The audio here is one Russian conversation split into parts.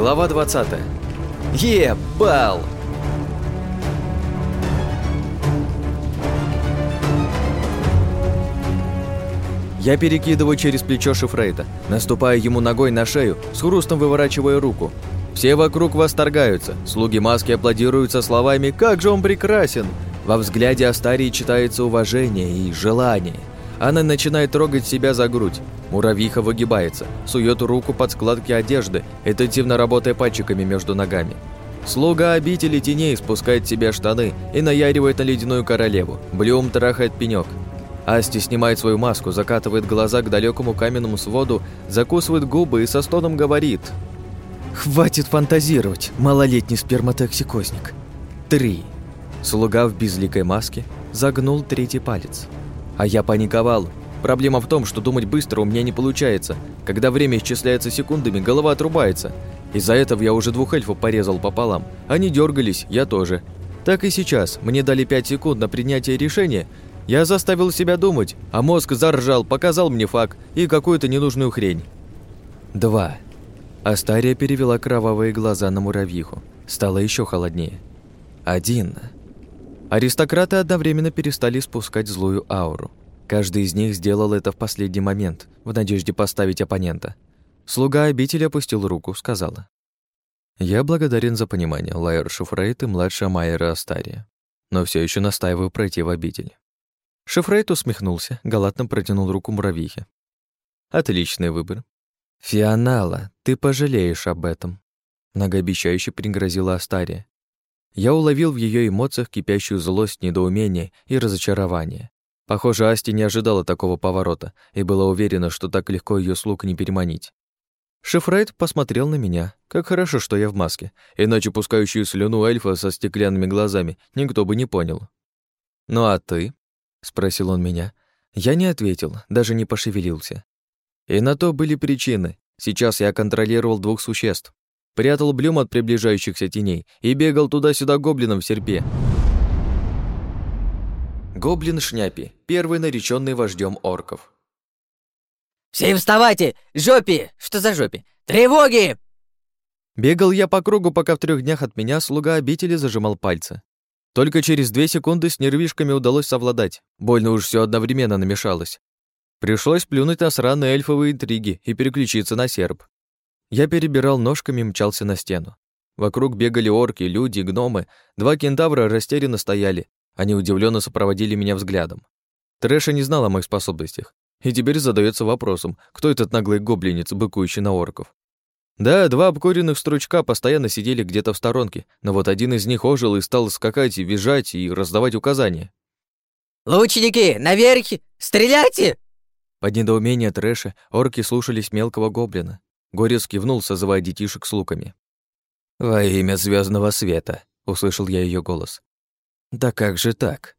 Глава 20. Ебал! Я перекидываю через плечо Шифрейта, наступая ему ногой на шею, с хрустом выворачивая руку. Все вокруг восторгаются, слуги маски аплодируют со словами «Как же он прекрасен!» Во взгляде Астарии читается уважение и желание. Она начинает трогать себя за грудь. Муравьиха выгибается, сует руку под складки одежды, интенсивно работая пальчиками между ногами. Слуга обители теней спускает себе штаны и наяривает на ледяную королеву. Блюм трахает пенек. Асти снимает свою маску, закатывает глаза к далекому каменному своду, закусывает губы и со стоном говорит. «Хватит фантазировать, малолетний сперматоксикозник. Три». Слуга в безликой маске загнул третий палец. А я паниковал. Проблема в том, что думать быстро у меня не получается. Когда время исчисляется секундами, голова отрубается. Из-за этого я уже двух эльфов порезал пополам. Они дергались, я тоже. Так и сейчас. Мне дали пять секунд на принятие решения, я заставил себя думать, а мозг заржал, показал мне факт и какую-то ненужную хрень. Два. Астария перевела кровавые глаза на муравьиху. Стало еще холоднее. Один. Аристократы одновременно перестали испускать злую ауру. Каждый из них сделал это в последний момент, в надежде подставить оппонента. Слуга обители опустил руку, сказала. «Я благодарен за понимание, Лайер Шуфрейт и младшая Майера Астария, но все еще настаиваю пройти в обитель. Шифрейт усмехнулся, галантно протянул руку муравьихе. «Отличный выбор. Фионала, ты пожалеешь об этом», многообещающе пригрозила Астария. Я уловил в ее эмоциях кипящую злость, недоумение и разочарование. Похоже, Асти не ожидала такого поворота и была уверена, что так легко ее слуг не переманить. Шифрайт посмотрел на меня. Как хорошо, что я в маске, иначе пускающую слюну эльфа со стеклянными глазами никто бы не понял. «Ну а ты?» — спросил он меня. Я не ответил, даже не пошевелился. И на то были причины. Сейчас я контролировал двух существ. Прятал Блюм от приближающихся теней и бегал туда-сюда гоблином в серпе. Гоблин Шняпи, первый нареченный вождем орков. «Все вставайте! Жопи! Что за жопи? Тревоги!» Бегал я по кругу, пока в трех днях от меня слуга обители зажимал пальцы. Только через две секунды с нервишками удалось совладать. Больно уж все одновременно намешалось. Пришлось плюнуть на сраные эльфовые интриги и переключиться на серб. Я перебирал ножками и мчался на стену. Вокруг бегали орки, люди, гномы. Два кентавра растерянно стояли. Они удивленно сопроводили меня взглядом. Трэша не знал о моих способностях. И теперь задается вопросом, кто этот наглый гоблинец, быкующий на орков. Да, два обкуренных стручка постоянно сидели где-то в сторонке, но вот один из них ожил и стал скакать и визжать и раздавать указания. «Лучники, наверх! Стреляйте!» Под недоумение трэша орки слушались мелкого гоблина. Горец кивнул, созывая детишек с луками. «Во имя звездного света», — услышал я ее голос. «Да как же так?»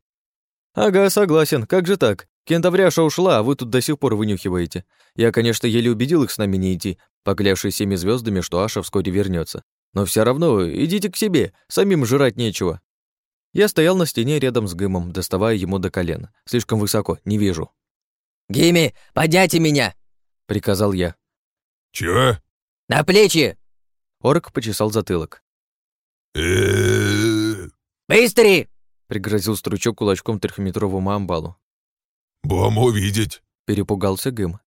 «Ага, согласен, как же так? Кентавряша ушла, а вы тут до сих пор вынюхиваете. Я, конечно, еле убедил их с нами не идти, поклявшись всеми звездами, что Аша вскоре вернется. Но все равно идите к себе, самим жрать нечего. Я стоял на стене рядом с Гымом, доставая ему до колен. Слишком высоко, не вижу. «Гимми, подняйте меня!» — приказал я. «Чего?» «На плечи!» Орк почесал затылок. «Быстрее!» — пригрозил стручок кулачком трехметровому амбалу. «Бом увидеть!» — перепугался Гым.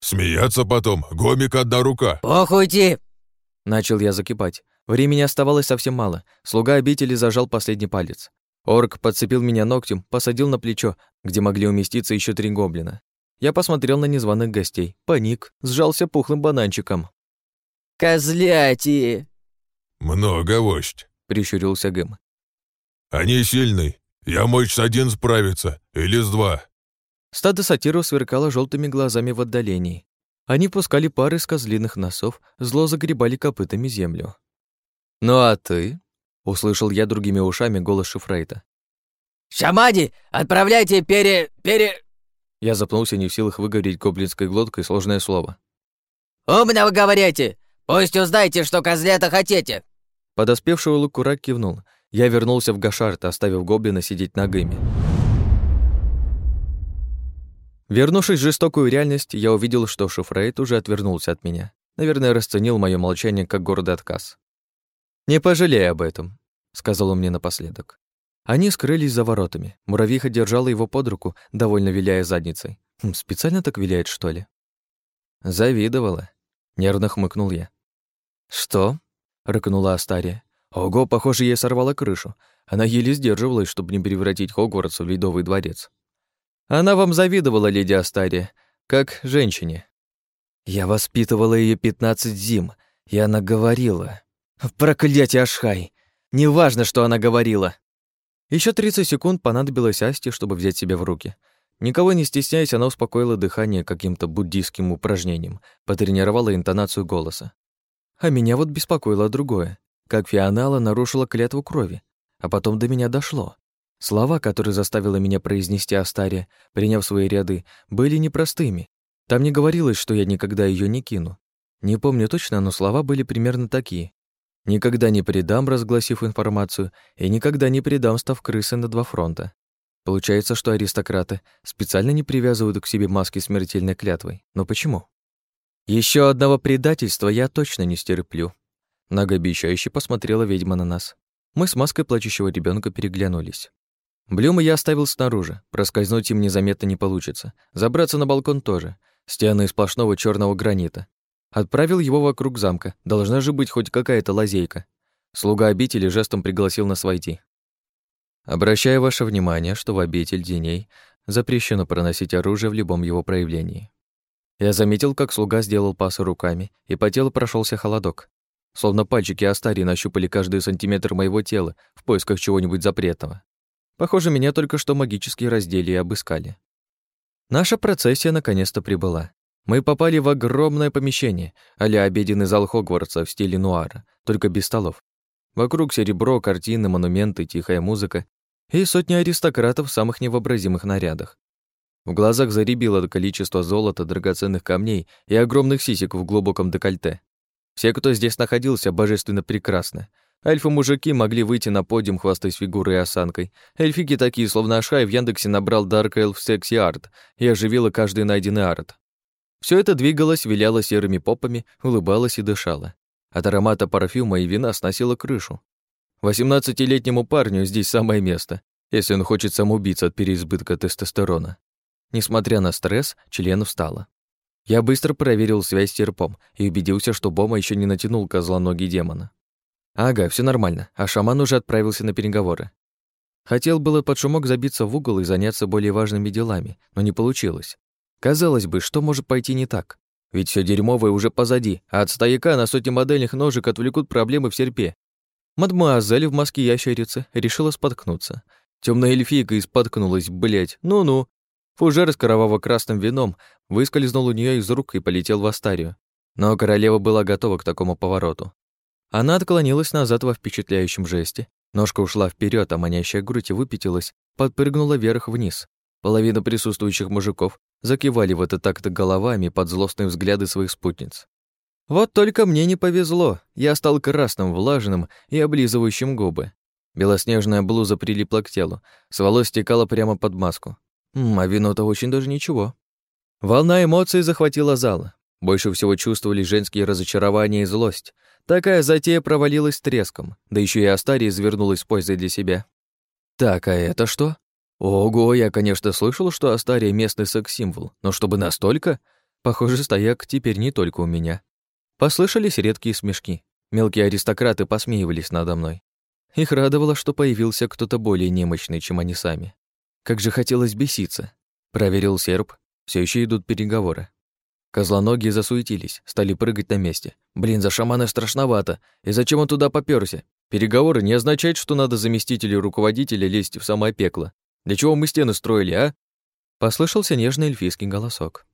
«Смеяться потом, гомик одна рука!» «Похуйте!» Начал я закипать. Времени оставалось совсем мало. Слуга обители зажал последний палец. Орк подцепил меня ногтем, посадил на плечо, где могли уместиться еще три гоблина. Я посмотрел на незваных гостей, паник, сжался пухлым бананчиком. «Козляти!» «Много, вождь!» — прищурился Гэм. «Они сильный. Я мочь с один справиться, или с два. Стадо сатиров сверкало желтыми глазами в отдалении. Они пускали пары с козлиных носов, зло загребали копытами землю. «Ну а ты?» — услышал я другими ушами голос Шифрейта. «Шамади, отправляйте пере... пере...» Я запнулся не в силах выговорить гоблинской глоткой сложное слово. «Умно вы говорите! Пусть узнаете, что козлята хотите!» Подоспевший Лукурак кивнул. Я вернулся в Гашарт, оставив гоблина сидеть на гыме. Вернувшись в жестокую реальность, я увидел, что Шуфрейт уже отвернулся от меня. наверное, расценил мое молчание как гордый отказ. «Не пожалей об этом», — сказал он мне напоследок. Они скрылись за воротами. Муравьиха держала его под руку, довольно виляя задницей. Хм, специально так виляет, что ли? Завидовала. Нервно хмыкнул я. «Что?» — рыкнула Астария. Ого, похоже, ей сорвала крышу. Она еле сдерживалась, чтобы не превратить Хогвартс в ледовый дворец. Она вам завидовала, леди Астария, как женщине. Я воспитывала ее пятнадцать зим, и она говорила. Проклятие Ашхай! Неважно, что она говорила. Еще 30 секунд понадобилось Асте, чтобы взять себя в руки. Никого не стесняясь, она успокоила дыхание каким-то буддийским упражнением, потренировала интонацию голоса. А меня вот беспокоило другое. Как Фионала нарушила клятву крови. А потом до меня дошло. Слова, которые заставила меня произнести Астария, приняв свои ряды, были непростыми. Там не говорилось, что я никогда ее не кину. Не помню точно, но слова были примерно такие. Никогда не предам, разгласив информацию, и никогда не предам, став крысы на два фронта. Получается, что аристократы специально не привязывают к себе маски смертельной клятвой. Но почему? Еще одного предательства я точно не стерплю. Многообещающе посмотрела ведьма на нас. Мы с маской плачущего ребенка переглянулись. Блюма я оставил снаружи, проскользнуть им незаметно не получится. Забраться на балкон тоже. Стены из сплошного черного гранита. Отправил его вокруг замка. Должна же быть хоть какая-то лазейка. Слуга обители жестом пригласил нас войти. Обращаю ваше внимание, что в обитель деней запрещено проносить оружие в любом его проявлении. Я заметил, как слуга сделал пасы руками, и по телу прошелся холодок. Словно пальчики Астарии нащупали каждый сантиметр моего тела в поисках чего-нибудь запретного. Похоже, меня только что магически раздели и обыскали. Наша процессия наконец-то прибыла. Мы попали в огромное помещение, а обеденный зал Хогвартса в стиле нуара, только без столов. Вокруг серебро, картины, монументы, тихая музыка и сотни аристократов в самых невообразимых нарядах. В глазах заребило количество золота, драгоценных камней и огромных сисек в глубоком декольте. Все, кто здесь находился, божественно прекрасны. Альфа-мужики могли выйти на подиум, хвастаясь фигурой и осанкой. Эльфики такие, словно Ашай, в Яндексе набрал Dark Elf Sexy Art и оживила каждый найденный арт. Все это двигалось, виляло серыми попами, улыбалось и дышало. От аромата парфюма и вина сносило крышу. Восемнадцатилетнему парню здесь самое место, если он хочет самоубиться от переизбытка тестостерона. Несмотря на стресс, член встала. Я быстро проверил связь с серпом и убедился, что Бома еще не натянул козлоногий демона. Ага, все нормально, а шаман уже отправился на переговоры. Хотел было под шумок забиться в угол и заняться более важными делами, но не получилось. Казалось бы, что может пойти не так? Ведь все дерьмовое уже позади, а от стояка на сотни модельных ножек отвлекут проблемы в серпе. Мадмуазель в маске ящерицы решила споткнуться. Темная эльфийка и споткнулась, блять. Ну-ну. Фужер с кроваво-красным вином выскользнул у нее из рук и полетел в Астарию. Но королева была готова к такому повороту. Она отклонилась назад во впечатляющем жесте. Ножка ушла вперед, а манящая грудь выпятилась, подпрыгнула вверх-вниз. Половина присутствующих мужиков закивали в это так-то головами под злостные взгляды своих спутниц. Вот только мне не повезло. Я стал красным, влажным и облизывающим губы. Белоснежная блуза прилипла к телу, с волос стекала прямо под маску. М, а вино-то очень даже ничего. Волна эмоций захватила зал. Больше всего чувствовали женские разочарования и злость. Такая затея провалилась треском, да еще и Астария извернулась пользой для себя. Так, а это что? Ого, я, конечно, слышал, что Астария — местный секс-символ, но чтобы настолько? Похоже, стояк теперь не только у меня. Послышались редкие смешки. Мелкие аристократы посмеивались надо мной. Их радовало, что появился кто-то более немощный, чем они сами. Как же хотелось беситься. Проверил серп. Все еще идут переговоры. Козлоногие засуетились, стали прыгать на месте. Блин, за шамана страшновато. И зачем он туда попёрся? Переговоры не означают, что надо заместителю руководителя лезть в самое пекло. Для чего мы стены строили, а?» Послышался нежный эльфийский голосок.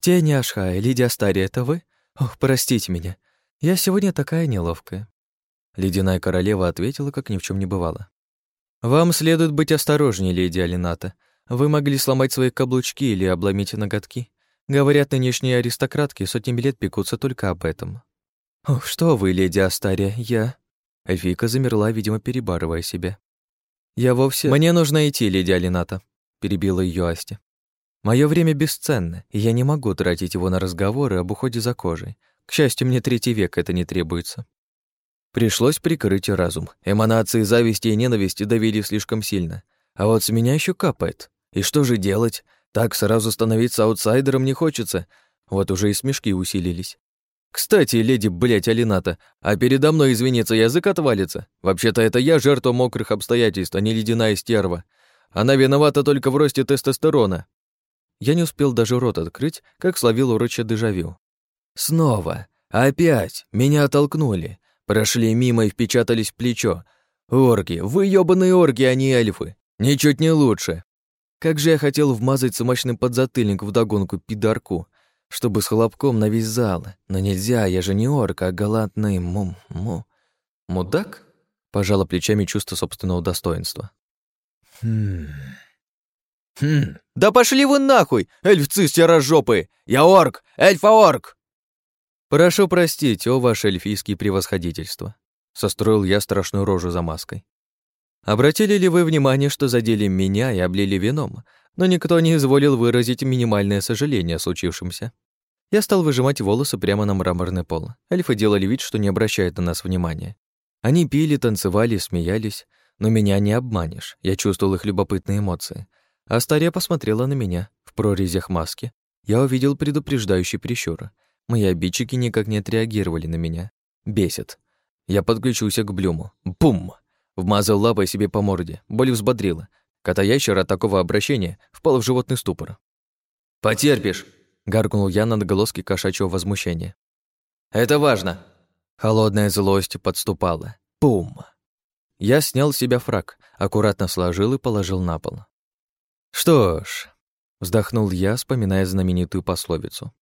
«Тень Ашхая, Лидия Астария, это вы? Ох, простите меня. Я сегодня такая неловкая». Ледяная королева ответила, как ни в чем не бывало. «Вам следует быть осторожнее, леди Алината. Вы могли сломать свои каблучки или обломить ноготки. Говорят, нынешние аристократки сотнями лет пекутся только об этом». «Ох, что вы, леди Астария, я...» Эльфийка замерла, видимо, перебарывая себя. «Я вовсе...» «Мне нужно идти, леди Алината», — перебила ее Асти. Мое время бесценно, и я не могу тратить его на разговоры об уходе за кожей. К счастью, мне третий век это не требуется. Пришлось прикрыть разум. Эманации зависти и ненависти давили слишком сильно. А вот с меня еще капает. И что же делать? Так сразу становиться аутсайдером не хочется. Вот уже и смешки усилились. Кстати, леди, блядь, Алината, а передо мной извиниться язык отвалится. Вообще-то это я жертва мокрых обстоятельств, а не ледяная стерва. Она виновата только в росте тестостерона. Я не успел даже рот открыть, как словил урочье дежавю. Снова. Опять. Меня оттолкнули. Прошли мимо и впечатались в плечо. Орки. Вы ёбаные орки, а не эльфы. Ничуть не лучше. Как же я хотел вмазать смачный подзатыльник в догонку пидорку чтобы с хлопком на весь зал. Но нельзя, я же не орк, а галантный му... му... Мудак? Пожала плечами чувство собственного достоинства. Хм... Хм... Да пошли вы нахуй, эльфцы серожопы! Я орк! Эльфа-орк! Прошу простить, о ваше эльфийские превосходительства. Состроил я страшную рожу за маской. Обратили ли вы внимание, что задели меня и облили вином, но никто не изволил выразить минимальное сожаление о случившемся. Я стал выжимать волосы прямо на мраморный пол. Эльфы делали вид, что не обращают на нас внимания. Они пили, танцевали, смеялись, но меня не обманешь. Я чувствовал их любопытные эмоции. Астария посмотрела на меня в прорезях маски. Я увидел предупреждающий прищур. Мои обидчики никак не отреагировали на меня. Бесит. Я подключился к Блюму. Бум! Вмазал лапой себе по морде. Боль взбодрила. Кота-ящер от такого обращения впал в животный ступор. «Потерпишь!» — гаркнул я на отголоски кошачьего возмущения. «Это важно!» Холодная злость подступала. Пум! Я снял с себя фраг, аккуратно сложил и положил на пол. «Что ж...» — вздохнул я, вспоминая знаменитую пословицу.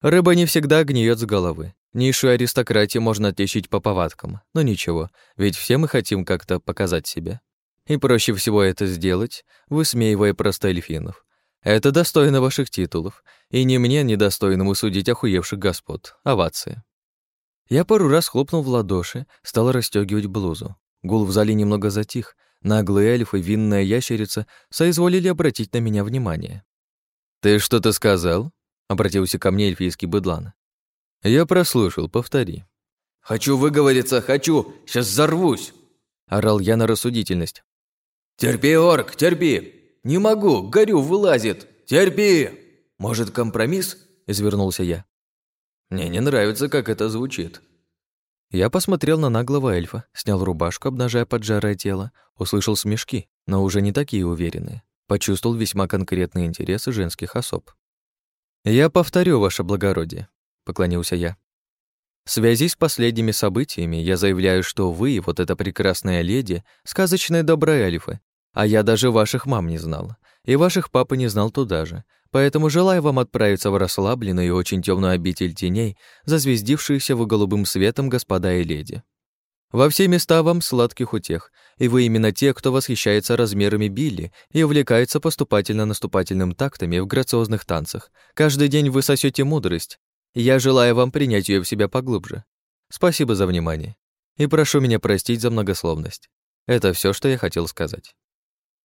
«Рыба не всегда гниет с головы. Низшую аристократию можно отличить по повадкам, но ничего, ведь все мы хотим как-то показать себя. И проще всего это сделать, высмеивая просто эльфинов. Это достойно ваших титулов, и не мне недостойному судить охуевших господ. Овации. Я пару раз хлопнул в ладоши, стал расстегивать блузу. Гул в зале немного затих. Наглые эльфы, винная ящерица соизволили обратить на меня внимание. «Ты что-то сказал?» — обратился ко мне эльфийский быдлан. «Я прослушал, повтори». «Хочу выговориться, хочу! Сейчас взорвусь!» — орал я на рассудительность. «Терпи, орк, терпи! Не могу, горю, вылазит! Терпи! Может, компромисс?» – извернулся я. «Мне не нравится, как это звучит». Я посмотрел на наглого эльфа, снял рубашку, обнажая поджарое тело, услышал смешки, но уже не такие уверенные. Почувствовал весьма конкретные интересы женских особ. «Я повторю, ваше благородие», — поклонился я. В связи с последними событиями я заявляю, что вы, вот эта прекрасная леди, сказочные добрые эльфы, а я даже ваших мам не знал. И ваших папы не знал туда же. Поэтому желаю вам отправиться в расслабленную и очень темную обитель теней, зазвездившуюся в голубым светом господа и леди. Во все места вам сладких утех, и вы именно те, кто восхищается размерами Билли и увлекается поступательно-наступательным тактами в грациозных танцах. Каждый день вы сосете мудрость, и я желаю вам принять ее в себя поглубже. Спасибо за внимание. И прошу меня простить за многословность. Это все, что я хотел сказать.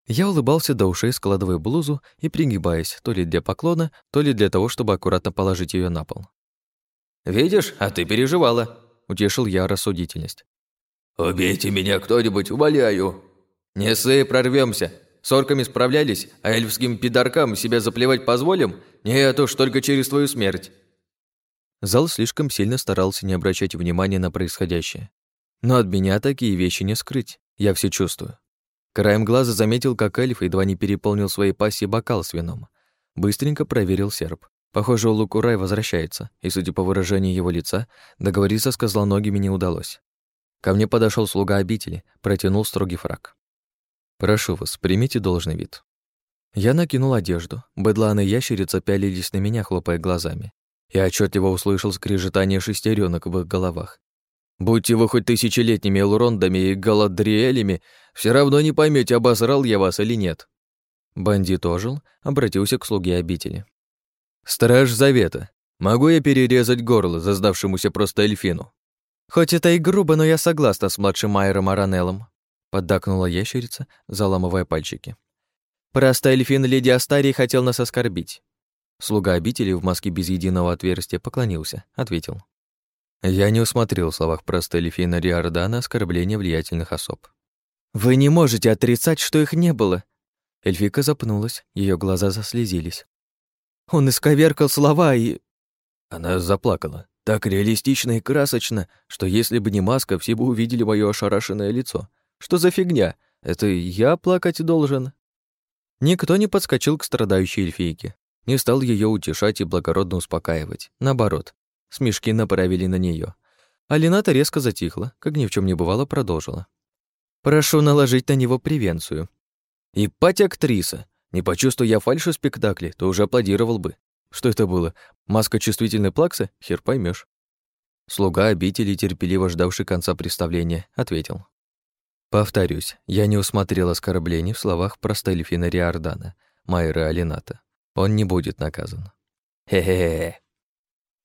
Я улыбался до ушей, складывая блузу и пригибаясь, то ли для поклона, то ли для того, чтобы аккуратно положить ее на пол. «Видишь, а ты переживала», — утешил я рассудительность. «Убейте меня кто-нибудь, умоляю!» «Не ссы, прорвемся. С орками справлялись, а эльфским пидоркам себя заплевать позволим? Нет уж, только через твою смерть». Зал слишком сильно старался не обращать внимания на происходящее. Но от меня такие вещи не скрыть, я все чувствую. Краем глаза заметил, как эльф едва не переполнил своей пассии бокал с вином. Быстренько проверил серп. Похоже, Лукурай возвращается, и, судя по выражению его лица, договориться с козлоногими не удалось. Ко мне подошел слуга обители, протянул строгий фраг. «Прошу вас, примите должный вид». Я накинул одежду. Бедлан и ящерица пялились на меня, хлопая глазами. Я отчетливо услышал скрежетание шестеренок в их головах. Будьте вы хоть тысячелетними элрондами и галадриэлями, все равно не поймете, обосрал я вас или нет». Бандит ожил, обратился к слуге обители. «Страж Завета, могу я перерезать горло заздавшемуся просто эльфину?» «Хоть это и грубо, но я согласна с младшим Майером Аранеллом», поддакнула ящерица, заламывая пальчики. «Просто эльфин леди Астарии хотел нас оскорбить». Слуга обители в маске без единого отверстия поклонился, ответил. Я не усмотрел в словах Простелифина Риордана оскорбления влиятельных особ. «Вы не можете отрицать, что их не было!» Эльфика запнулась, ее глаза заслезились. «Он исковеркал слова и...» Она заплакала. Так реалистично и красочно, что если бы не маска, все бы увидели моё ошарашенное лицо. Что за фигня? Это я плакать должен? Никто не подскочил к страдающей эльфийке. Не стал ее утешать и благородно успокаивать. Наоборот, смешки направили на нее. А Лената резко затихла, как ни в чем не бывало, продолжила. «Прошу наложить на него превенцию. И пать актриса. Не почувствуя я фальши в спектакле, то уже аплодировал бы. Что это было? Маска чувствительной плаксы? Хер поймешь. Слуга обители, терпеливо ждавший конца представления, ответил. Повторюсь, я не усмотрел оскорблений в словах простельфина Риордана, Майра Алината. Он не будет наказан. Хе-хе-хе.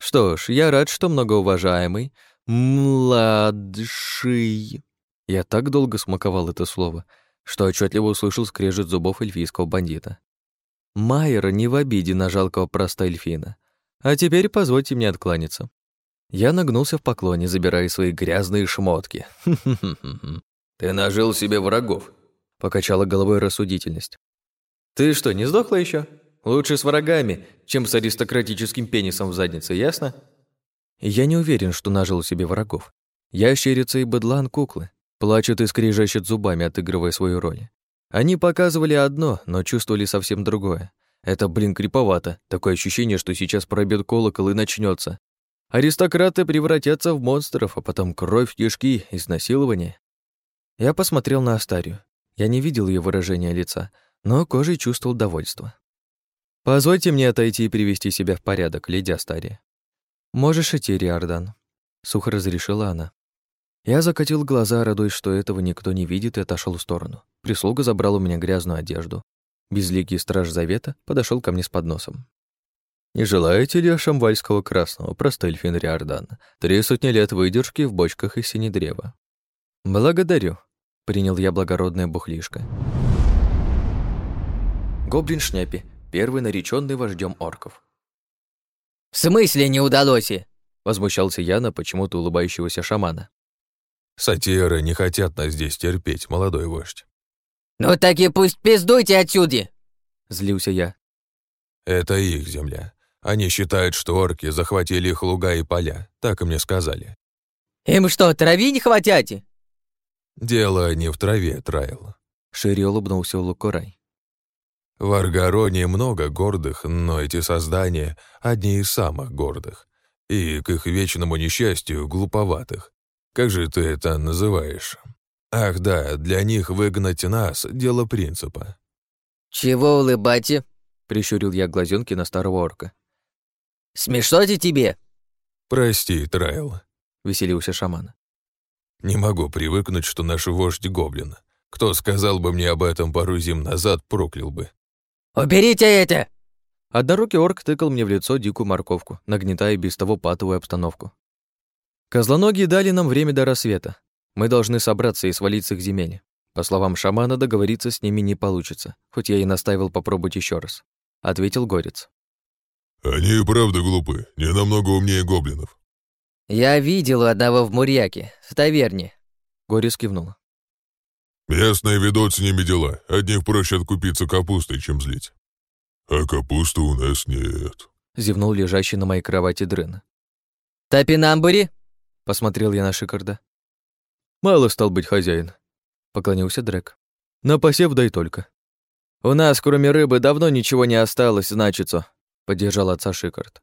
Что ж, я рад, что многоуважаемый младший. Я так долго смаковал это слово, что отчетливо услышал скрежет зубов эльфийского бандита. Майер не в обиде на жалкого эльфина. А теперь позвольте мне откланяться. Я нагнулся в поклоне, забирая свои грязные шмотки. «Ты нажил себе врагов», — покачала головой рассудительность. «Ты что, не сдохла еще? Лучше с врагами, чем с аристократическим пенисом в заднице, ясно?» Я не уверен, что нажил себе врагов. Ящерица и быдлан — куклы. Плачут и скрежещут зубами, отыгрывая свою роль. Они показывали одно, но чувствовали совсем другое. Это, блин, криповато. Такое ощущение, что сейчас пробьет колокол и начнется. Аристократы превратятся в монстров, а потом кровь, кишки, изнасилование. Я посмотрел на Астарию. Я не видел ее выражения лица, но кожей чувствовал довольство. «Позвольте мне отойти и привести себя в порядок, леди Астария». «Можешь идти, Риордан», — сухо разрешила она. Я закатил глаза, радуясь, что этого никто не видит, и отошел в сторону. Прислуга забрала у меня грязную одежду. Безликий страж завета подошел ко мне с подносом. «Не желаете ли шамвальского красного, простой Риордан? Три сотни лет выдержки в бочках из синедрева». «Благодарю», — принял я благородное бухлишко. Гоблин Шняпи, первый нареченный вождем орков. «В смысле не удалось?» — возмущался я на почему-то улыбающегося шамана. Сатиры не хотят нас здесь терпеть, молодой вождь. Ну так и пусть пиздуйте отсюда! Злился я. Это их земля. Они считают, что орки захватили их луга и поля. Так и мне сказали. Им что, трави не хватите? Дело не в траве, Трайл. Шире улыбнулся Лукурай. В Аргароне много гордых, но эти создания — одни из самых гордых. И к их вечному несчастью глуповатых. Как же ты это называешь? Ах да, для них выгнать нас — дело принципа». «Чего улыбайте?» — прищурил я глазенки на старого орка. «Смешно-те тебе?» «Прости, Трайл», — веселился шаман. «Не могу привыкнуть, что наш вождь гоблин. Кто сказал бы мне об этом пару зим назад, проклял бы». «Уберите это!» Однорукий орк тыкал мне в лицо дикую морковку, нагнетая без того патовую обстановку. Козлоногие дали нам время до рассвета. Мы должны собраться и свалить с их земель. По словам шамана, договориться с ними не получится, хоть я и наставил попробовать еще раз. Ответил Горец. Они и правда глупы, не намного умнее гоблинов. Я видел одного в Мурьяке, в таверне. Горец кивнул. Местные ведут с ними дела. От них проще откупиться капустой, чем злить. А капусты у нас нет. Зевнул лежащий на моей кровати дрын. Топинамбури? Посмотрел я на Шикарда. «Мало стал быть хозяин», — поклонился Дрек. «На посев дай только». «У нас, кроме рыбы, давно ничего не осталось, значится», — поддержал отца Шикард.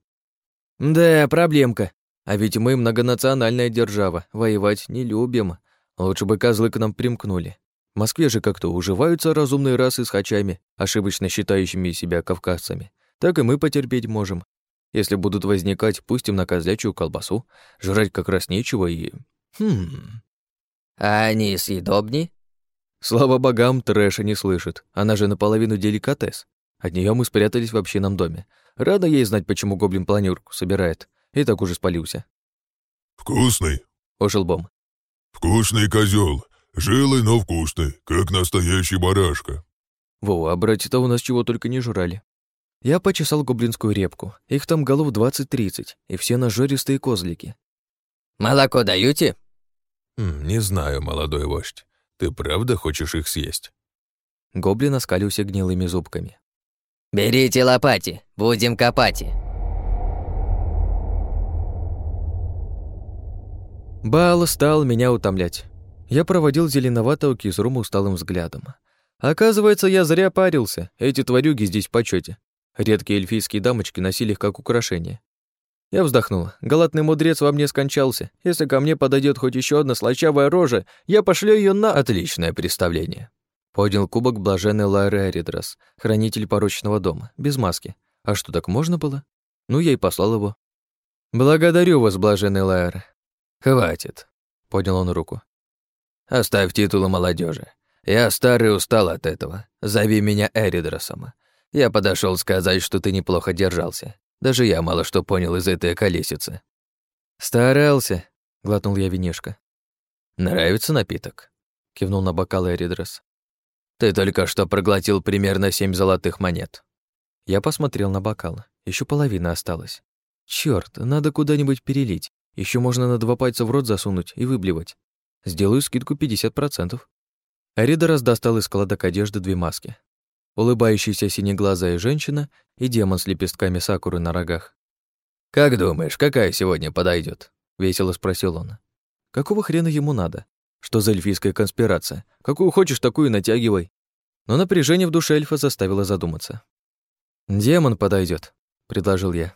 «Да, проблемка. А ведь мы многонациональная держава, воевать не любим. Лучше бы козлы к нам примкнули. В Москве же как-то уживаются разумные расы с хачами, ошибочно считающими себя кавказцами. Так и мы потерпеть можем. Если будут возникать, пустим на козлячью колбасу. Жрать как раз нечего и... Хм... А они съедобни? Слава богам, трэша не слышит. Она же наполовину деликатес. От нее мы спрятались в общинном доме. Рада ей знать, почему гоблин планерку собирает. И так уже спалился. «Вкусный?» — ожил Бом. «Вкусный козел, Жилый, но вкусный, как настоящий барашка». Во, а братья-то у нас чего только не жрали. Я почесал гоблинскую репку. Их там голов 20-30, и все нажористые козлики. Молоко даете? Хм, «Не знаю, молодой вождь. Ты правда хочешь их съесть?» Гоблин оскалился гнилыми зубками. «Берите лопати, будем копать». Баал стал меня утомлять. Я проводил зеленоватого кизрума усталым взглядом. Оказывается, я зря парился. Эти тварюги здесь в почёте. Редкие эльфийские дамочки носили их как украшение. Я вздохнул. Галатный мудрец во мне скончался. Если ко мне подойдет хоть еще одна слащавая рожа, я пошлю ее на отличное представление. Поднял кубок блаженный Лайры Эридрос, хранитель порочного дома, без маски. А что, так можно было? Ну, я и послал его. «Благодарю вас, блаженный Лайр». «Хватит», — поднял он руку. «Оставь титулы молодежи. Я старый устал от этого. Зови меня Эридросом. Я подошел сказать, что ты неплохо держался. Даже я мало что понял из этой колесицы. Старался, глотнул я винишко. Нравится напиток? кивнул на бокал Эридрос. Ты только что проглотил примерно семь золотых монет. Я посмотрел на бокал. Еще половина осталась. Черт, надо куда-нибудь перелить. Еще можно на два пальца в рот засунуть и выблевать. Сделаю скидку 50%. Аридорас достал из складок одежды две маски улыбающаяся синеглазая женщина и демон с лепестками сакуры на рогах. «Как думаешь, какая сегодня подойдет? весело спросил он. «Какого хрена ему надо? Что за эльфийская конспирация? Какую хочешь, такую натягивай». Но напряжение в душе эльфа заставило задуматься. «Демон подойдет, предложил я.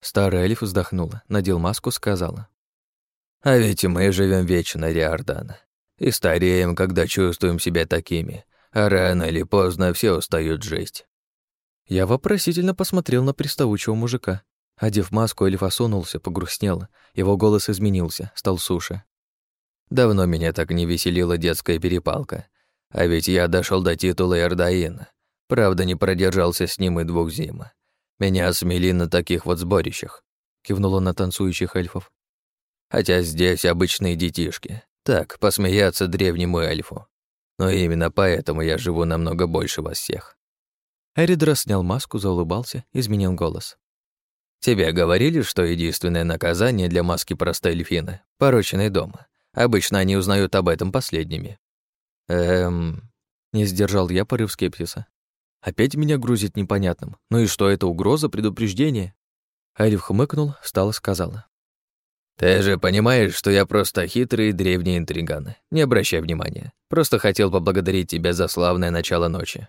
Старый эльф вздохнула, надел маску, сказала. «А ведь мы живем вечно, Риордан, и стареем, когда чувствуем себя такими, а рано или поздно все устают жить. Я вопросительно посмотрел на приставучего мужика. Одев маску, эльф осунулся, погрустнел. Его голос изменился, стал суше. Давно меня так не веселила детская перепалка. А ведь я дошел до титула Эрдаина. Правда, не продержался с ним и двух зим. Меня смели на таких вот сборищах. Кивнула на танцующих эльфов. Хотя здесь обычные детишки. Так, посмеяться древнему эльфу. Но именно поэтому я живу намного больше вас всех». Эридрос снял маску, заулыбался, изменил голос. «Тебе говорили, что единственное наказание для маски простой эльфины — порочный дом. Обычно они узнают об этом последними». «Эм...» — не сдержал я порыв скепсиса. «Опять меня грузит непонятным. Ну и что, это угроза, предупреждение?» Эльф хмыкнул, встал и сказал. «Ты же понимаешь, что я просто хитрый древний интриган. Не обращай внимания. Просто хотел поблагодарить тебя за славное начало ночи».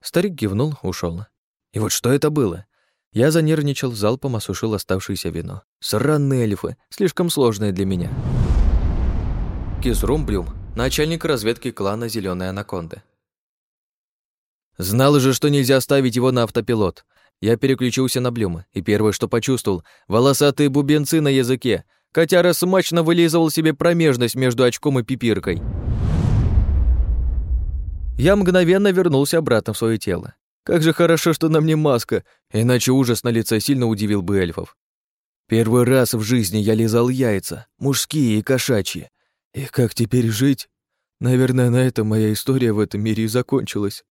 Старик кивнул, ушел. И вот что это было? Я занервничал, залпом осушил оставшееся вино. Сраные эльфы, слишком сложные для меня. Кизрум Блюм, начальник разведки клана Зеленой Анаконды. Знал же, что нельзя ставить его на автопилот. Я переключился на Блюма, и первое, что почувствовал, волосатые бубенцы на языке. Котяра смачно вылизывал себе промежность между очком и пипиркой. Я мгновенно вернулся обратно в свое тело. Как же хорошо, что на мне маска, иначе ужас на лице сильно удивил бы эльфов. Первый раз в жизни я лизал яйца, мужские и кошачьи. И как теперь жить? Наверное, на этом моя история в этом мире и закончилась.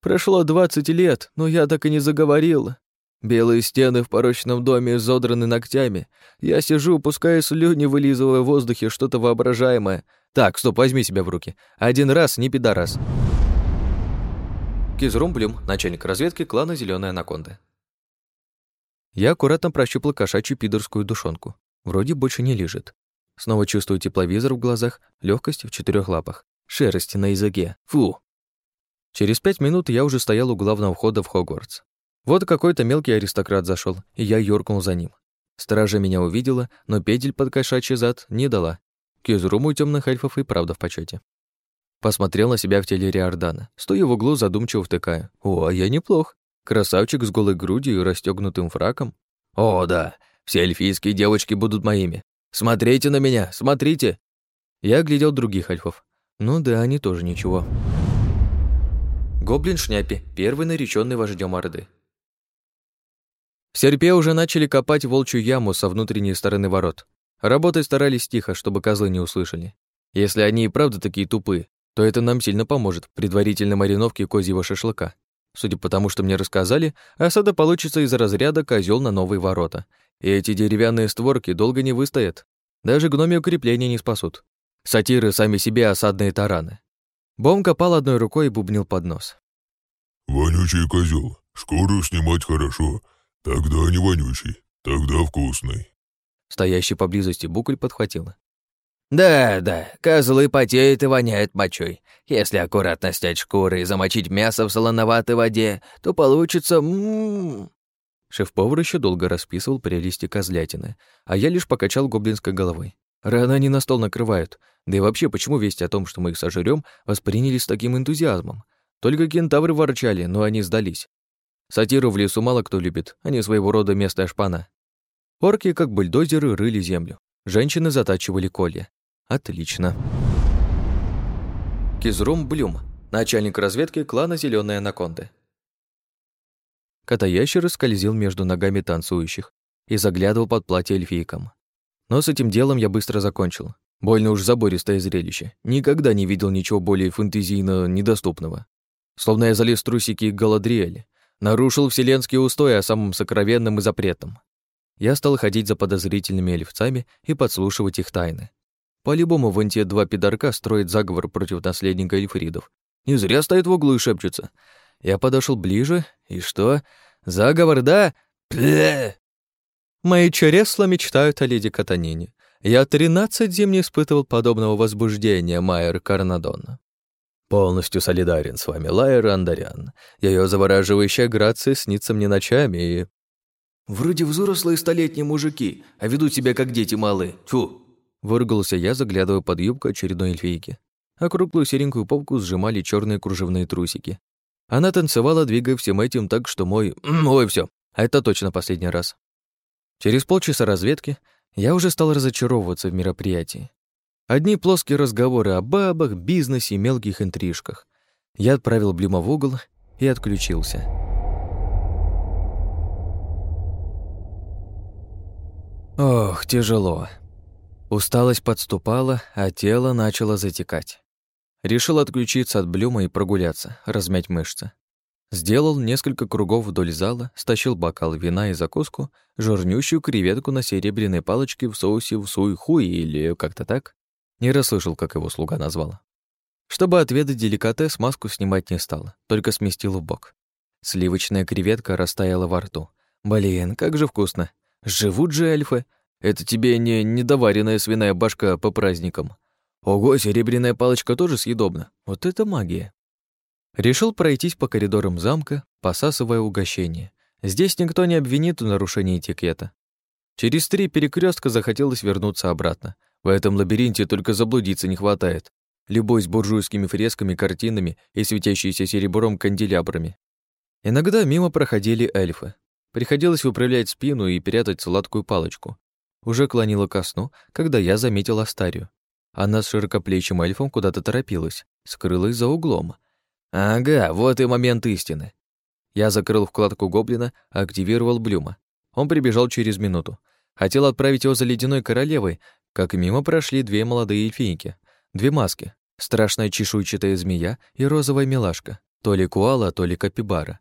Прошло двадцать лет, но я так и не заговорил. Белые стены в порочном доме изодраны ногтями. Я сижу, пуская слюни, вылизывая в воздухе что-то воображаемое. Так, стоп, возьми себя в руки. Один раз, не пидорас. Кизрум Блюм, начальник разведки клана Зеленая Анаконда. Я аккуратно прощупал кошачью пидорскую душонку. Вроде больше не лежит. Снова чувствую тепловизор в глазах, легкость в четырех лапах, шерсть на языке. Фу! Через пять минут я уже стоял у главного входа в Хогвартс. Вот какой-то мелкий аристократ зашел, и я юркнул за ним. Стража меня увидела, но педель под кошачий зад не дала. Кизруму темных эльфов и правда в почете. Посмотрел на себя в теле Риордана. Стою в углу, задумчиво втыкая. О, а я неплох. Красавчик с голой грудью и расстегнутым фраком. О, да, все эльфийские девочки будут моими. Смотрите на меня, смотрите. Я глядел других эльфов. Ну да, они тоже ничего. Гоблин Шняпи, первый нареченный вождем Орды. В Серпе уже начали копать волчью яму со внутренней стороны ворот. Работать старались тихо, чтобы козлы не услышали. Если они и правда такие тупые, то это нам сильно поможет в предварительной мариновке козьего шашлыка. Судя по тому, что мне рассказали, осада получится из разряда козел на новые ворота. И эти деревянные створки долго не выстоят. Даже гноми укрепления не спасут. Сатиры сами себе осадные тараны. Бом копал одной рукой и бубнил под нос. «Вонючий козел. Шкуру снимать хорошо. Тогда не вонючий. Тогда вкусный». Стоящий поблизости букль подхватил. Да, да, козлы потеют и воняют мочой. Если аккуратно снять шкуры и замочить мясо в солоноватой воде, то получится... М -м -м. Шеф-повар еще долго расписывал прелести козлятины, а я лишь покачал гоблинской головой. Рано они на стол накрывают. Да и вообще, почему весть о том, что мы их сожрём, восприняли с таким энтузиазмом? Только кентавры ворчали, но они сдались. Сатиру в лесу мало кто любит, они своего рода местная шпана. Орки, как бульдозеры, рыли землю. Женщины затачивали колья. Отлично. Кизрум Блюм, начальник разведки клана Зелёные Анаконды. Котоящер скользил между ногами танцующих и заглядывал под платье эльфийкам. Но с этим делом я быстро закончил. Больно уж забористое зрелище. Никогда не видел ничего более фэнтезийно недоступного. Словно я залез в трусики Галадриэль. Нарушил вселенские устои о самом сокровенном и запретном. Я стал ходить за подозрительными эльфцами и подслушивать их тайны. По-любому вон те два пидорка строят заговор против наследника эльфридов. Не зря стоит в углу и шепчутся. Я подошел ближе, и что? Заговор, да? Пле! Мои чересла мечтают о леди Катанине. Я тринадцать зим не испытывал подобного возбуждения, Майер Карнадон. Полностью солидарен с вами, Лайер Андарян. Ее завораживающая грация снится мне ночами и... Вроде взрослые столетние мужики, а ведут себя как дети малые. Тьфу! Выругался я, заглядывая под юбку очередной эльфийки. Округлую серенькую попку сжимали черные кружевные трусики. Она танцевала, двигая всем этим так, что мой... Ой, все, это точно последний раз. Через полчаса разведки я уже стал разочаровываться в мероприятии. Одни плоские разговоры о бабах, бизнесе и мелких интрижках. Я отправил Блюма в угол и отключился. Ох, тяжело. Усталость подступала, а тело начало затекать. Решил отключиться от блюма и прогуляться, размять мышцы. Сделал несколько кругов вдоль зала, стащил бокал вина и закуску, жирнющую креветку на серебряной палочке в соусе в суйхуй или как-то так. Не расслышал, как его слуга назвал. Чтобы отведать деликатес, маску снимать не стал, только сместил в бок. Сливочная креветка растаяла во рту. Блин, как же вкусно. Живут же эльфы, это тебе не недоваренная свиная башка по праздникам. Ого, серебряная палочка тоже съедобна. Вот это магия. Решил пройтись по коридорам замка, посасывая угощение. Здесь никто не обвинит в нарушении этикета. Через три перекрестка захотелось вернуться обратно. В этом лабиринте только заблудиться не хватает. Любой с буржуйскими фресками, картинами и светящимися серебром канделябрами. Иногда мимо проходили эльфы. Приходилось выправлять спину и прятать сладкую палочку уже клонила ко сну, когда я заметил Астарию. Она с широкоплечим эльфом куда-то торопилась, скрылась за углом. Ага, вот и момент истины. Я закрыл вкладку гоблина, активировал Блюма. Он прибежал через минуту. Хотел отправить его за ледяной королевой, как мимо прошли две молодые эльфийки. Две маски. Страшная чешуйчатая змея и розовая милашка. То ли куала, то ли капибара.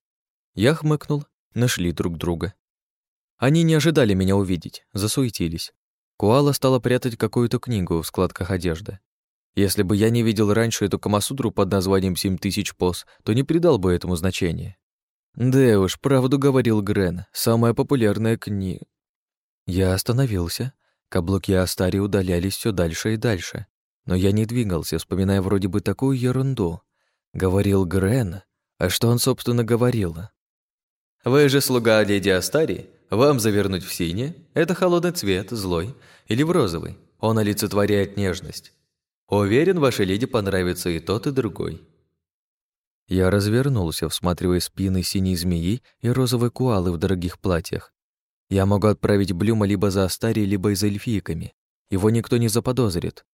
Я хмыкнул. Нашли друг друга. Они не ожидали меня увидеть, засуетились. Куала стала прятать какую-то книгу в складках одежды. Если бы я не видел раньше эту камасутру под названием «Семь тысяч поз», то не придал бы этому значения. Да уж, правду говорил Грен, самая популярная книга. Я остановился. Каблуки Астари удалялись все дальше и дальше. Но я не двигался, вспоминая вроде бы такую ерунду. Говорил Грен. А что он, собственно, говорил? «Вы же слуга леди Астари? Вам завернуть в синий – это холодный цвет, злой, или в розовый. Он олицетворяет нежность. Уверен, вашей леди понравится и тот, и другой. Я развернулся, всматривая спины синей змеи и розовой куалы в дорогих платьях. Я могу отправить Блюма либо за Астарией, либо за эльфийками. Его никто не заподозрит.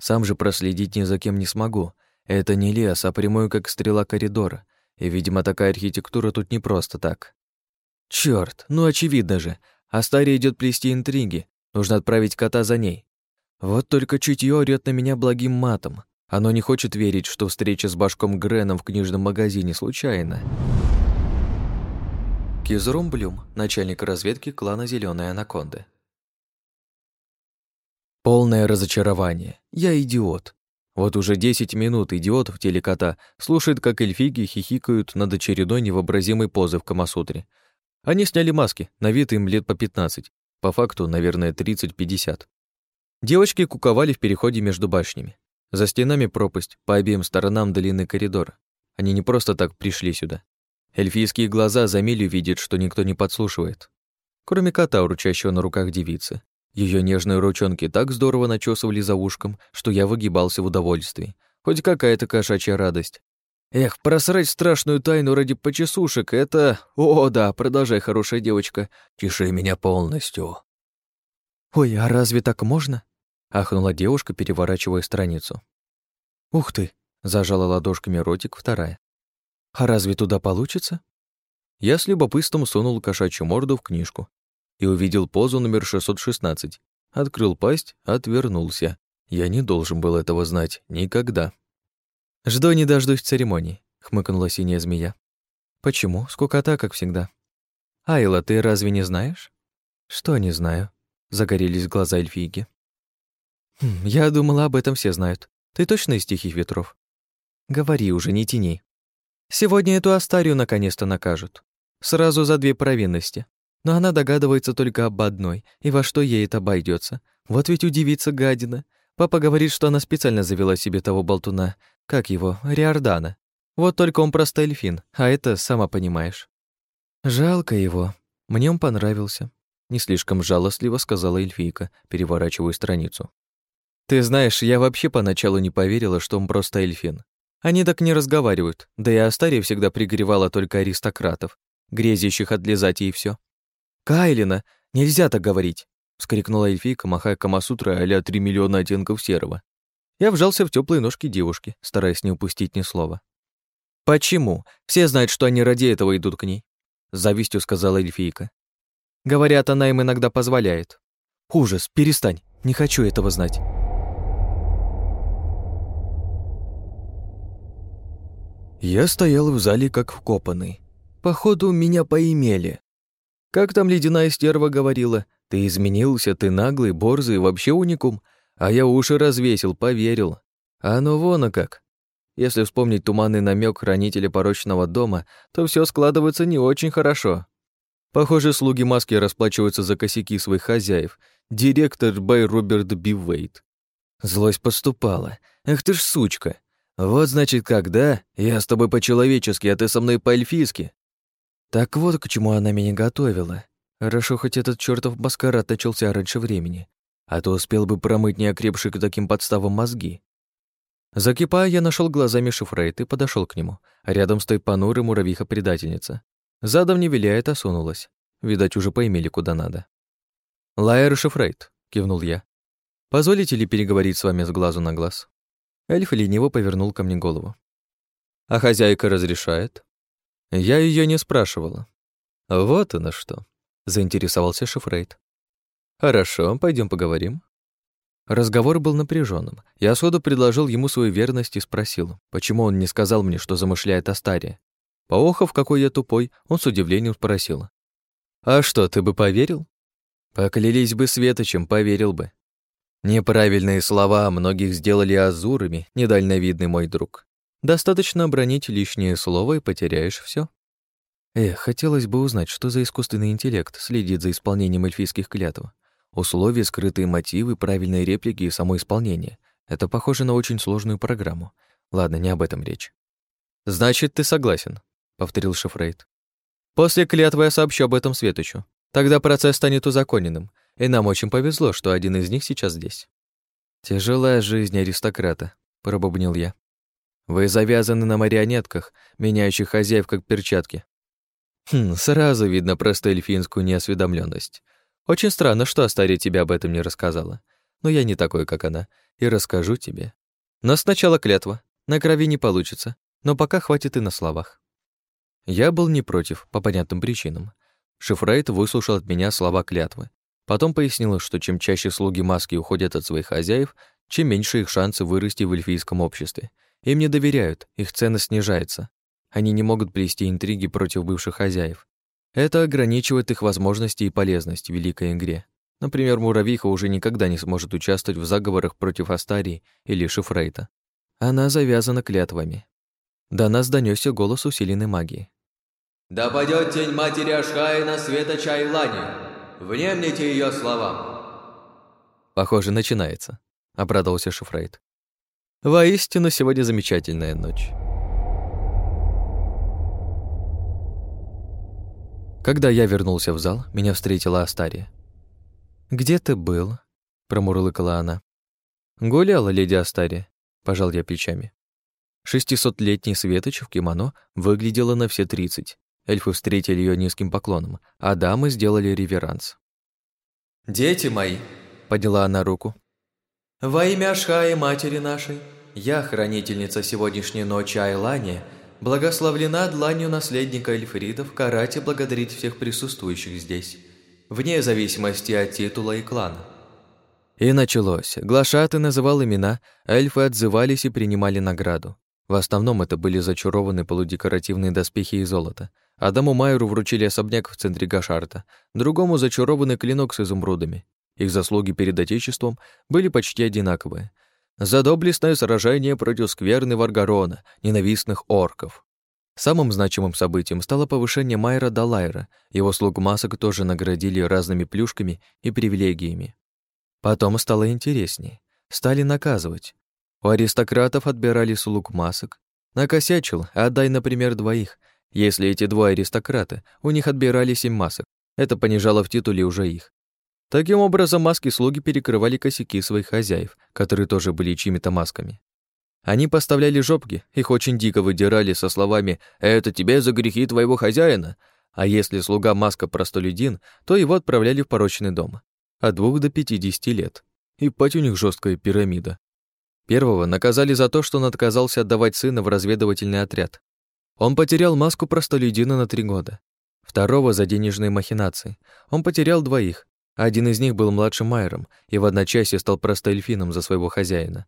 Сам же проследить ни за кем не смогу. Это не лес, а прямой, как стрела коридора. И, видимо, такая архитектура тут не просто так. Черт, ну очевидно же. Астария идет плести интриги. Нужно отправить кота за ней. Вот только чутье орёт на меня благим матом. Оно не хочет верить, что встреча с башком Греном в книжном магазине случайна. Кизрум Блюм, начальник разведки клана Зеленая Анаконда. Полное разочарование. Я идиот. Вот уже 10 минут идиот в теле кота слушает, как эльфиги хихикают над очередной невообразимой позы в Камасутре. Они сняли маски, на вид им лет по 15, по факту, наверное, 30-50. Девочки куковали в переходе между башнями. За стенами пропасть, по обеим сторонам длинный коридор. Они не просто так пришли сюда. Эльфийские глаза за милю видят, что никто не подслушивает. Кроме кота, урчащего на руках девицы. Ее нежные ручонки так здорово начесывали за ушком, что я выгибался в удовольствии. Хоть какая-то кошачья радость. Эх, просрать страшную тайну ради почесушек — это... О, да, продолжай, хорошая девочка. Тиши меня полностью. Ой, а разве так можно? Ахнула девушка, переворачивая страницу. Ух ты! Зажала ладошками ротик вторая. А разве туда получится? Я с любопытством сунул кошачью морду в книжку и увидел позу номер 616. Открыл пасть, отвернулся. Я не должен был этого знать никогда. «Жду не дождусь церемонии», — хмыкнула синяя змея. «Почему? Скукота, как всегда». «Айла, ты разве не знаешь?» «Что не знаю?» — загорелись глаза эльфийки. «Хм, «Я думала, об этом все знают. Ты точно из Тихих Ветров?» «Говори уже, не тяни». «Сегодня эту Астарию наконец-то накажут. Сразу за две провинности. Но она догадывается только об одной, и во что ей это обойдется. Вот ведь удивится гадина. Папа говорит, что она специально завела себе того болтуна, как его, Риордана. Вот только он просто эльфин, а это, сама понимаешь. Жалко его. Мне он понравился. Не слишком жалостливо сказала эльфийка, переворачивая страницу. Ты знаешь, я вообще поначалу не поверила, что он просто эльфин. Они так не разговаривают, да и Астария всегда пригревала только аристократов, грезящих отлезать и все. «Кайлина, нельзя так говорить!» — вскрикнула эльфийка, махая Камасутрой а-ля три миллиона оттенков серого. Я вжался в теплые ножки девушки, стараясь не упустить ни слова. «Почему? Все знают, что они ради этого идут к ней», — с завистью сказала эльфийка. «Говорят, она им иногда позволяет». «Ужас, перестань, не хочу этого знать». Я стоял в зале как вкопанный. Походу, меня поимели. Как там ледяная стерва говорила, ты изменился, ты наглый, борзый, вообще уникум. А я уши развесил, поверил. А ну вон а как. Если вспомнить туманный намек хранителя порочного дома, то все складывается не очень хорошо. Похоже, слуги маски расплачиваются за косяки своих хозяев. Директор Бэй Роберт Бивейт. Злость поступала. Эх ты ж сучка. Вот значит, когда я с тобой по-человечески, а ты со мной по-эльфийски. Так вот к чему она меня готовила. Хорошо, хоть этот чертов маскарад начался раньше времени, а то успел бы промыть неокрепшие к таким подставам мозги. Закипая, я нашел глазами Шифрейт и подошел к нему. Рядом стоит понурая муравьиха-предательница. Задом не виляет, осунулась. Видать, уже поимели куда надо. «Лайер Шифрейт», — кивнул я. «Позволите ли переговорить с вами с глазу на глаз?» Эльф лениво повернул ко мне голову. «А хозяйка разрешает?» Я ее не спрашивала. Вот оно что, заинтересовался Шифрейт. Хорошо, пойдем поговорим. Разговор был напряженным. Я сходу предложил ему свою верность и спросил, почему он не сказал мне, что замышляет Астария. Поохов, какой я тупой, он с удивлением спросил. «А что, ты бы поверил?» «Поклялись бы светочем, поверил бы». Неправильные слова многих сделали азурами, недальновидный мой друг. Достаточно обронить лишнее слово и потеряешь все. Эх, хотелось бы узнать, что за искусственный интеллект следит за исполнением эльфийских клятв. Условия, скрытые мотивы, правильные реплики и само исполнение. Это похоже на очень сложную программу. Ладно, не об этом речь. «Значит, ты согласен», — повторил Шефрейд. «После клятвы я сообщу об этом Светочу. Тогда процесс станет узаконенным, и нам очень повезло, что один из них сейчас здесь». «Тяжелая жизнь аристократа», — пробубнил я. Вы завязаны на марионетках, меняющих хозяев как перчатки. Хм, сразу видно просто эльфинскую неосведомленность. Очень странно, что Астария тебе об этом не рассказала. Но я не такой, как она, и расскажу тебе. Но сначала клятва. На крови не получится, но пока хватит и на словах. Я был не против, по понятным причинам. Шифрейт выслушал от меня слова клятвы. Потом пояснил, что чем чаще слуги маски уходят от своих хозяев, чем меньше их шансы вырасти в эльфийском обществе, им не доверяют, их ценность снижается. Они не могут плести интриги против бывших хозяев. Это ограничивает их возможности и полезность в великой игре. Например, Муравиха уже никогда не сможет участвовать в заговорах против Астарии или Шифрейта. Она завязана клятвами. До нас донесся голос усиленной магии. «Да падет тень матери Ашхаи на светоча Айлани! Внемните ее словам!» «Похоже, начинается», — обрадовался Шифрейт. «Воистину, сегодня замечательная ночь». Когда я вернулся в зал, меня встретила Астария. «Где ты был?» — промурлыкала она. «Гуляла, леди Астария», — пожал я плечами. Шестисотлетний Светоч в кимоно выглядела на все тридцать. Эльфы встретили ее низким поклоном, а дамы сделали реверанс. «Дети мои!» — подняла она руку. «Во имя Ашхаи, матери нашей, я, хранительница сегодняшней ночи Айлания, благословлена дланью наследника Эльфридов карать и благодарить всех присутствующих здесь, вне зависимости от титула и клана». И началось. Глашаты называл имена, эльфы отзывались и принимали награду. В основном это были зачарованные полудекоративные доспехи и золото. Адаму Майеру вручили особняк в центре Гашарта, другому зачарованный клинок с изумрудами. Их заслуги перед Отечеством были почти одинаковые. За доблестное сражение против скверны Варгарона, ненавистных орков. Самым значимым событием стало повышение Майера до Лайра. Его слуг масок тоже наградили разными плюшками и привилегиями. Потом стало интереснее. Стали наказывать. У аристократов отбирали слуг масок. Накосячил, отдай, например, двоих. Если эти двое аристократы, у них отбирали семь масок. Это понижало в титуле уже их. Таким образом, маски-слуги перекрывали косяки своих хозяев, которые тоже были чьими-то масками. Они поставляли жопки, их очень дико выдирали со словами «это тебе за грехи твоего хозяина», а если слуга маска простолюдин, то его отправляли в порочный дом. От двух до пятидесяти лет. И пать у них жесткая пирамида. Первого наказали за то, что он отказался отдавать сына в разведывательный отряд. Он потерял маску простолюдина на три года. Второго за денежные махинации. Он потерял двоих. Один из них был младшим Майером и в одночасье стал простоэльфином за своего хозяина.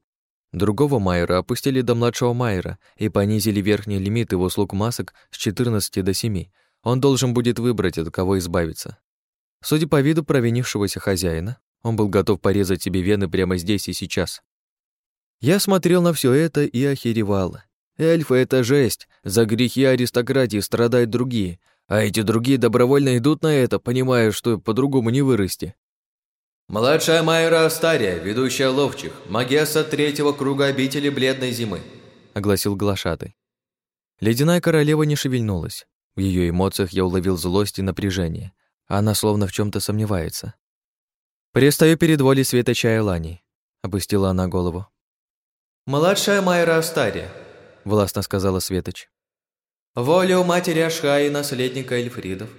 Другого Майера опустили до младшего Майера и понизили верхний лимит его услуг масок с 14 до 7. Он должен будет выбрать, от кого избавиться. Судя по виду провинившегося хозяина, он был готов порезать себе вены прямо здесь и сейчас. Я смотрел на все это и охеревал. Эльфы — это жесть. За грехи аристократии страдают другие, а эти другие добровольно идут на это, понимая, что по-другому не вырасти. «Младшая Майра Астария, ведущая ловчих, магесса третьего круга обители Бледной Зимы», — огласил глашатый. Ледяная королева не шевельнулась. В ее эмоциях я уловил злость и напряжение. Она словно в чем то сомневается. «Пристаю перед волей светоча Лани», — опустила она голову. «Младшая Майра Астария», — властно сказала Светоч. «Волю матери Ашха и наследника Эльфридов,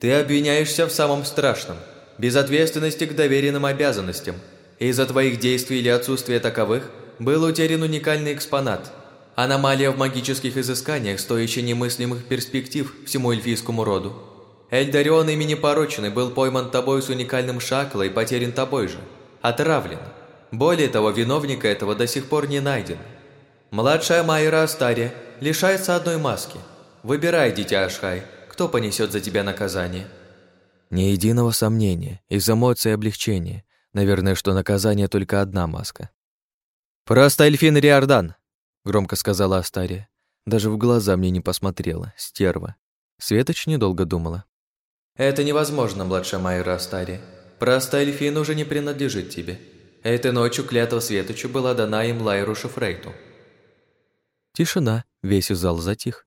ты обвиняешься в самом страшном – безответственности к доверенным обязанностям. Из-за твоих действий или отсутствия таковых был утерян уникальный экспонат – аномалия в магических изысканиях, стоящая немыслимых перспектив всему эльфийскому роду. Эльдарион имени Порочный был пойман тобой с уникальным шакла и потерян тобой же, отравлен – более того, виновника этого до сих пор не найден. Младшая Майра Астария лишается одной маски. Выбирай, дитя Ашхай, кто понесет за тебя наказание. Ни единого сомнения, из эмоций облегчения. Наверное, что наказание только одна маска. «Просто Эльфин Риордан!» — громко сказала Астария. Даже в глаза мне не посмотрела, стерва. Светоч недолго думала. «Это невозможно, младшая Майра Астария. Просто Эльфин уже не принадлежит тебе. Этой ночью клятва Светочу была дана им Лайру Шифрейту. Тишина, весь зал затих.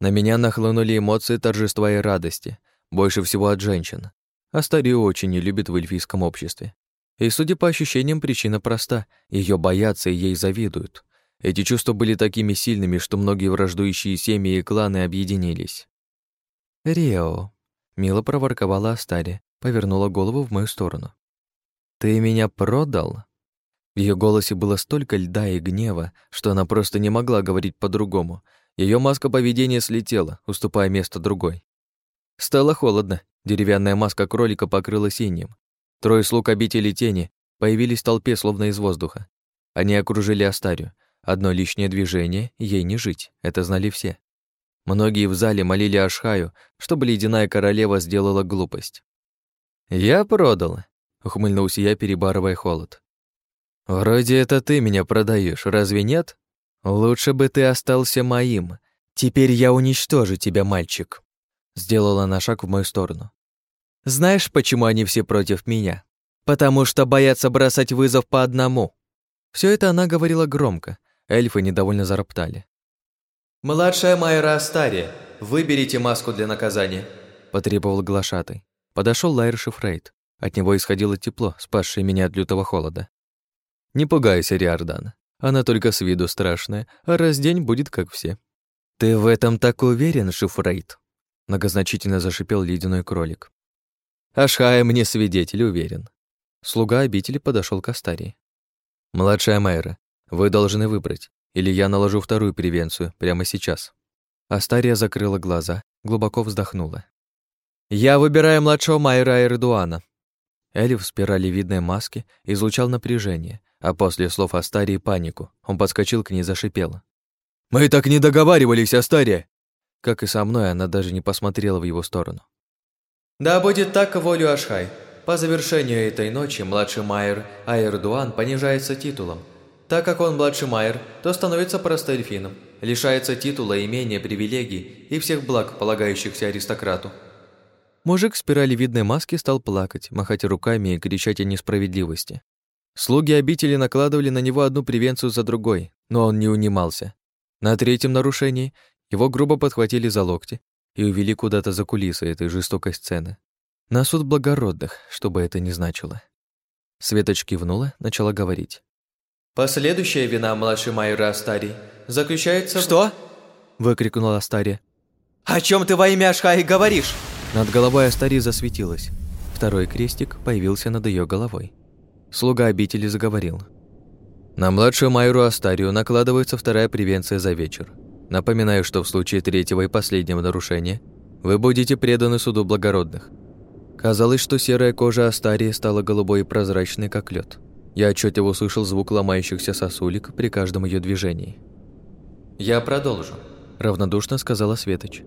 На меня нахлынули эмоции торжества и радости, больше всего от женщин. Астарию очень не любит в эльфийском обществе. И, судя по ощущениям, причина проста. Ее боятся и ей завидуют. Эти чувства были такими сильными, что многие враждующие семьи и кланы объединились. «Рио», — мило проворковала Астария, повернула голову в мою сторону. «Ты меня продал?» Ее голосе было столько льда и гнева, что она просто не могла говорить по-другому. Ее маска поведения слетела, уступая место другой. Стало холодно, деревянная маска кролика покрыла синим. Трое слуг обители тени появились в толпе, словно из воздуха. Они окружили Астарию. Одно лишнее движение, ей не жить, это знали все. Многие в зале молили Ашхаю, чтобы ледяная королева сделала глупость. «Я продал», — ухмыльнулся я, перебарывая холод. «Вроде это ты меня продаешь, разве нет? Лучше бы ты остался моим. Теперь я уничтожу тебя, мальчик», — сделала на шаг в мою сторону. «Знаешь, почему они все против меня? Потому что боятся бросать вызов по одному». Все это она говорила громко. Эльфы недовольно зароптали. «Младшая Майра Астария, выберите маску для наказания», — потребовал глашатый. Подошел Лайр Шифрейт. От него исходило тепло, спасшее меня от лютого холода. «Не пугайся, Риордан. Она только с виду страшная, а разденешь, будет как все». «Ты в этом так уверен, Шифрейт?» Многозначительно зашипел ледяной кролик. «Ашхая мне свидетель, уверен». Слуга обители подошел к Астарии. «Младшая Майра, вы должны выбрать, или я наложу вторую превенцию прямо сейчас». Астария закрыла глаза, глубоко вздохнула. «Я выбираю младшего Майра Эрдуана». Эльф в спиралевидной маске излучал напряжение, а после слов Астарии панику. Он подскочил к ней и зашипел. «Мы так не договаривались, Астария!» Как и со мной, она даже не посмотрела в его сторону. «Да будет так волю Ашхай. По завершению этой ночи младший Майер Айрдуан понижается титулом. Так как он младший Майер, то становится эльфином, лишается титула, имения, привилегий и всех благ, полагающихся аристократу. Мужик в спиралевидной маске стал плакать, махать руками и кричать о несправедливости. Слуги обители накладывали на него одну превенцию за другой, но он не унимался. На третьем нарушении его грубо подхватили за локти и увели куда-то за кулисы этой жестокой сцены. На суд благородных, что бы это ни значило. Светоч кивнула, начала говорить. «Последующая вина младшей Майры Астарии заключается «Что?» в...» выкрикнула Астария. «О чем ты во имя Ашхаи говоришь?» Над головой Астари засветилась. Второй крестик появился над ее головой. Слуга обители заговорил. На младшую Майру Астарию накладывается вторая превенция за вечер. Напоминаю, что в случае третьего и последнего нарушения вы будете преданы суду благородных. Казалось, что серая кожа Астарии стала голубой и прозрачной, как лед. Я отчетливо услышал звук ломающихся сосулек при каждом ее движении. «Я продолжу», – равнодушно сказала Светоч.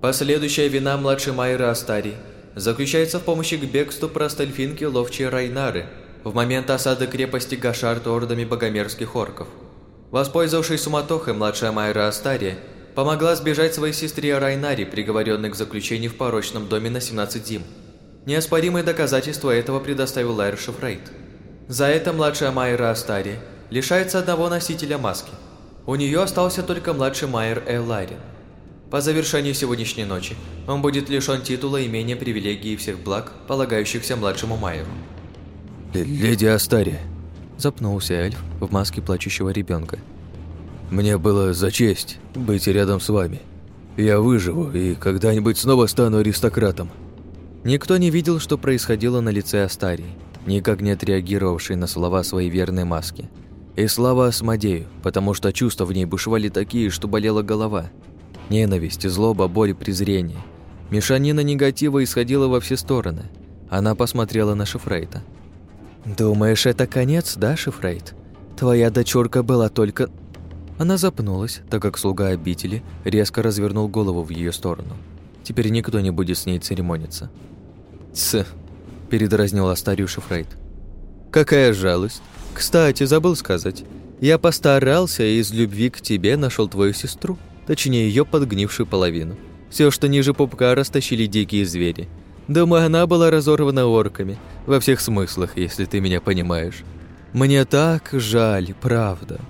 Последующая вина младшей Майры Астари заключается в помощи к бегству простельфинки ловчей Райнары в момент осады крепости Гашарт ордами богомерзких орков. Воспользовавшись суматохой, младшая Майра Астария помогла сбежать своей сестре Райнари, приговоренной к заключению в порочном доме на 17 зим. Неоспоримые доказательства этого предоставил Лайр Шифрейт. За это младшая Майра Астария лишается одного носителя маски. У нее остался только младший Майер Элларин. По завершении сегодняшней ночи он будет лишён титула, имения, привилегий и всех благ, полагающихся младшему Майеру. «Леди Астария», – запнулся эльф в маске плачущего ребенка. «Мне было за честь быть рядом с вами. Я выживу и когда-нибудь снова стану аристократом». Никто не видел, что происходило на лице Астарии, никак не отреагировавшей на слова своей верной маски. И слава Асмодею, потому что чувства в ней бушевали такие, что болела голова – Ненависть, злоба, боль, презрение. Мешанина негатива исходила во все стороны. Она посмотрела на Шифрейта. «Думаешь, это конец, да, Шифрейт? Твоя дочурка была только...» Она запнулась, так как слуга обители резко развернул голову в ее сторону. Теперь никто не будет с ней церемониться. «Тсс», – передразнил Астарию Шифрейт. «Какая жалость. Кстати, забыл сказать. Я постарался и из любви к тебе нашел твою сестру точнее ее подгнившую половину. Все, что ниже пупка, растащили дикие звери. Думаю, она была разорвана орками, во всех смыслах, если ты меня понимаешь. Мне так жаль, правда.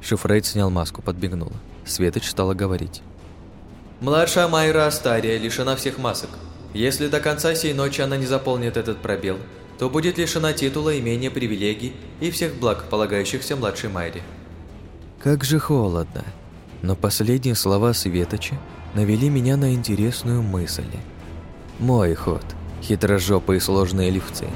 Шифрейт снял маску, подмигнул, а светоч стала говорить. Младшая Майра Астария лишена всех масок. Если до конца сей ночи она не заполнит этот пробел, то будет лишена титула, имения, привилегий и всех благ, полагающихся младшей Майре. Как же холодно. Но последние слова Светоча навели меня на интересную мысль. Мой ход, хитрожопые сложные лифцы.